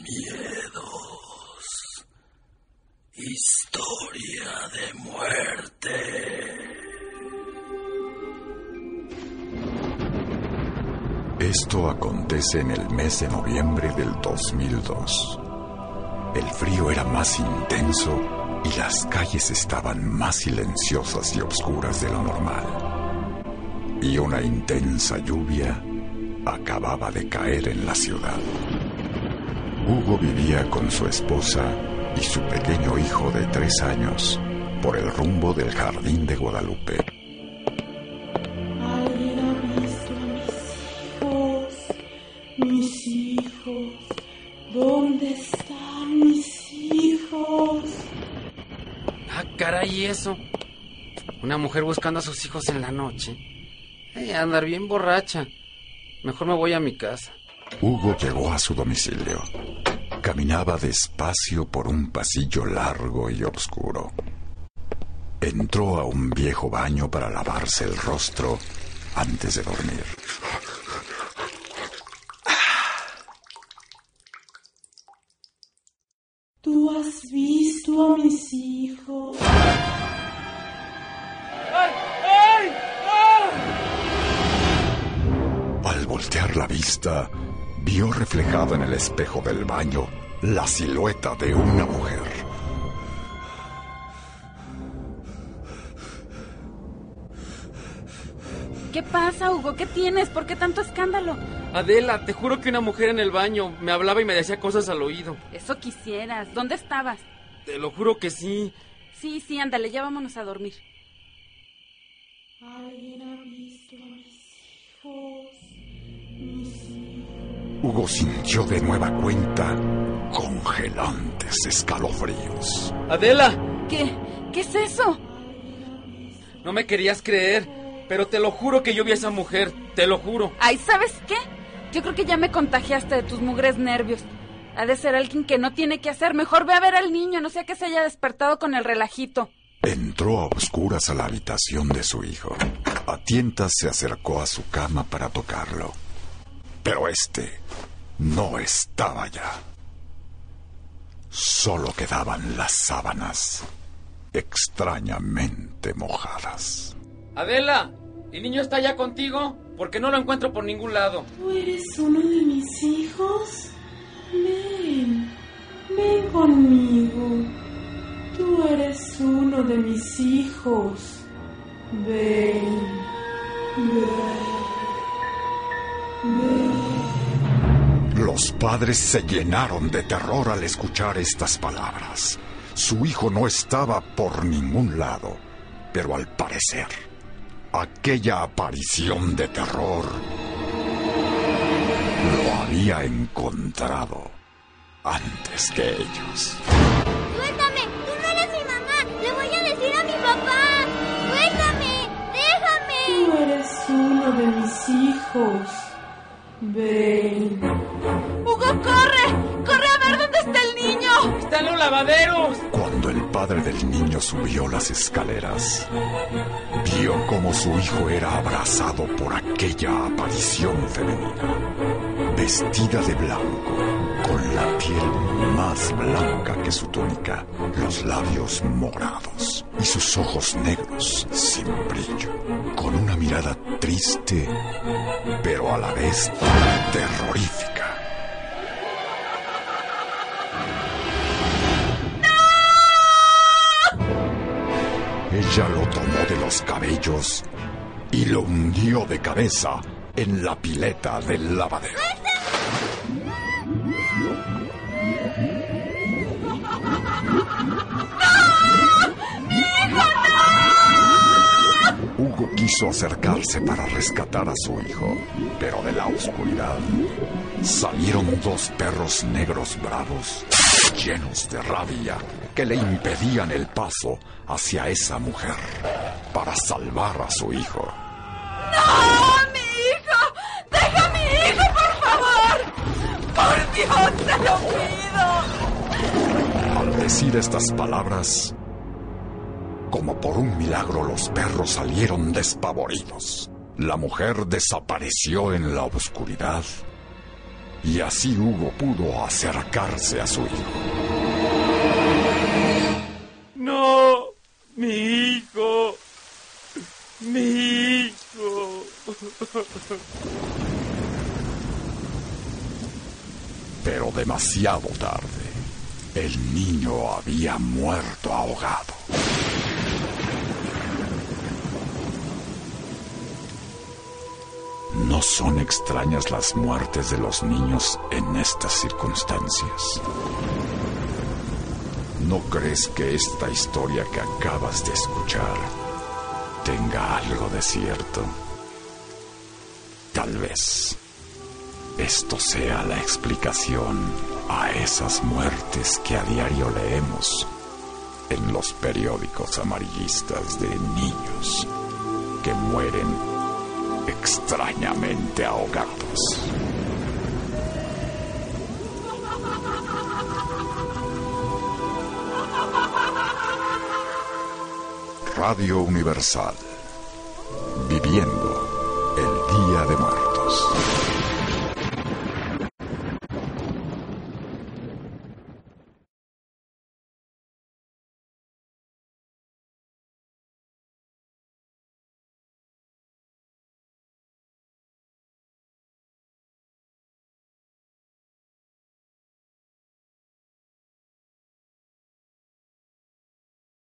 miedos. Historia de muerte. Esto acontece en el mes de noviembre del 2002. El frío era más intenso y las calles estaban más silenciosas y oscuras de lo normal. Y una intensa lluvia acababa de caer en la ciudad. Hugo vivía con su esposa y su pequeño hijo de tres años por el rumbo del jardín de Guadalupe. ¿Alguien ha visto a mis hijos? Mis hijos. ¿Dónde están mis hijos? Ah, caray, eso. Una mujer buscando a sus hijos en la noche. Eh, andar bien borracha. Mejor me voy a mi casa. Hugo llegó a su domicilio. Caminaba despacio por un pasillo largo y oscuro. Entró a un viejo baño para lavarse el rostro antes de dormir. ¿Tú has visto a mis hijos? Al voltear la vista, vio reflejada en el espejo del baño la silueta de una mujer. ¿Qué pasa, Hugo? ¿Qué tienes? ¿Por qué tanto escándalo? Adela, te juro que una mujer en el baño me hablaba y me decía cosas al oído. Eso quisieras. ¿Dónde estabas? Te lo juro que sí. Sí, sí, ándale, ya vámonos a dormir. ¿Alguien ha visto a mis hijos? Hugo sintió de nueva cuenta congelantes escalofríos. Adela, ¿Qué? ¿Qué es eso? no me querías creer, pero te lo juro que yo vi a esa mujer, te lo juro. Ay, ¿sabes qué? Yo creo que ya me contagiaste de tus mugres nervios. Ha de ser alguien que no tiene que hacer. Mejor ve a ver al niño, no sea que se haya despertado con el relajito. Entró a oscuras a la habitación de su hijo. A tientas se acercó a su cama para tocarlo. Pero este no estaba ya. Solo quedaban las sábanas, extrañamente mojadas. Adela, ¿el niño está ya contigo? Porque no lo encuentro por ningún lado. ¿Tú eres uno de mis hijos? Ven, ven conmigo. Tú eres uno de mis hijos. Ven, ven, padres se llenaron de terror al escuchar estas palabras. Su hijo no estaba por ningún lado, pero al parecer, aquella aparición de terror lo había encontrado antes que ellos. Cuando el padre del niño subió las escaleras, vio como su hijo era abrazado por aquella aparición femenina, vestida de blanco, con la piel más blanca que su túnica, los labios morados y sus ojos negros sin brillo, con una mirada triste, pero a la vez terrorífica. Ella lo tomó de los cabellos y lo hundió de cabeza en la pileta del lavadero. Hugo quiso acercarse para rescatar a su hijo, pero de la oscuridad salieron dos perros negros bravos, llenos de rabia, que le impedían el paso hacia esa mujer para salvar a su hijo. ¡No, mi hijo! ¡Deja a mi hijo, por favor! ¡Por Dios, te lo pido! Al decir estas palabras, como por un milagro los perros salieron despavoridos. La mujer desapareció en la oscuridad Y así Hugo pudo acercarse a su hijo. No, mi hijo, mi hijo. Pero demasiado tarde, el niño había muerto ahogado. Son extrañas las muertes de los niños en estas circunstancias. ¿No crees que esta historia que acabas de escuchar tenga algo de cierto? Tal vez esto sea la explicación a esas muertes que a diario leemos en los periódicos amarillistas de niños que mueren extrañamente ahogados. Radio Universal, viviendo el Día de Muertos.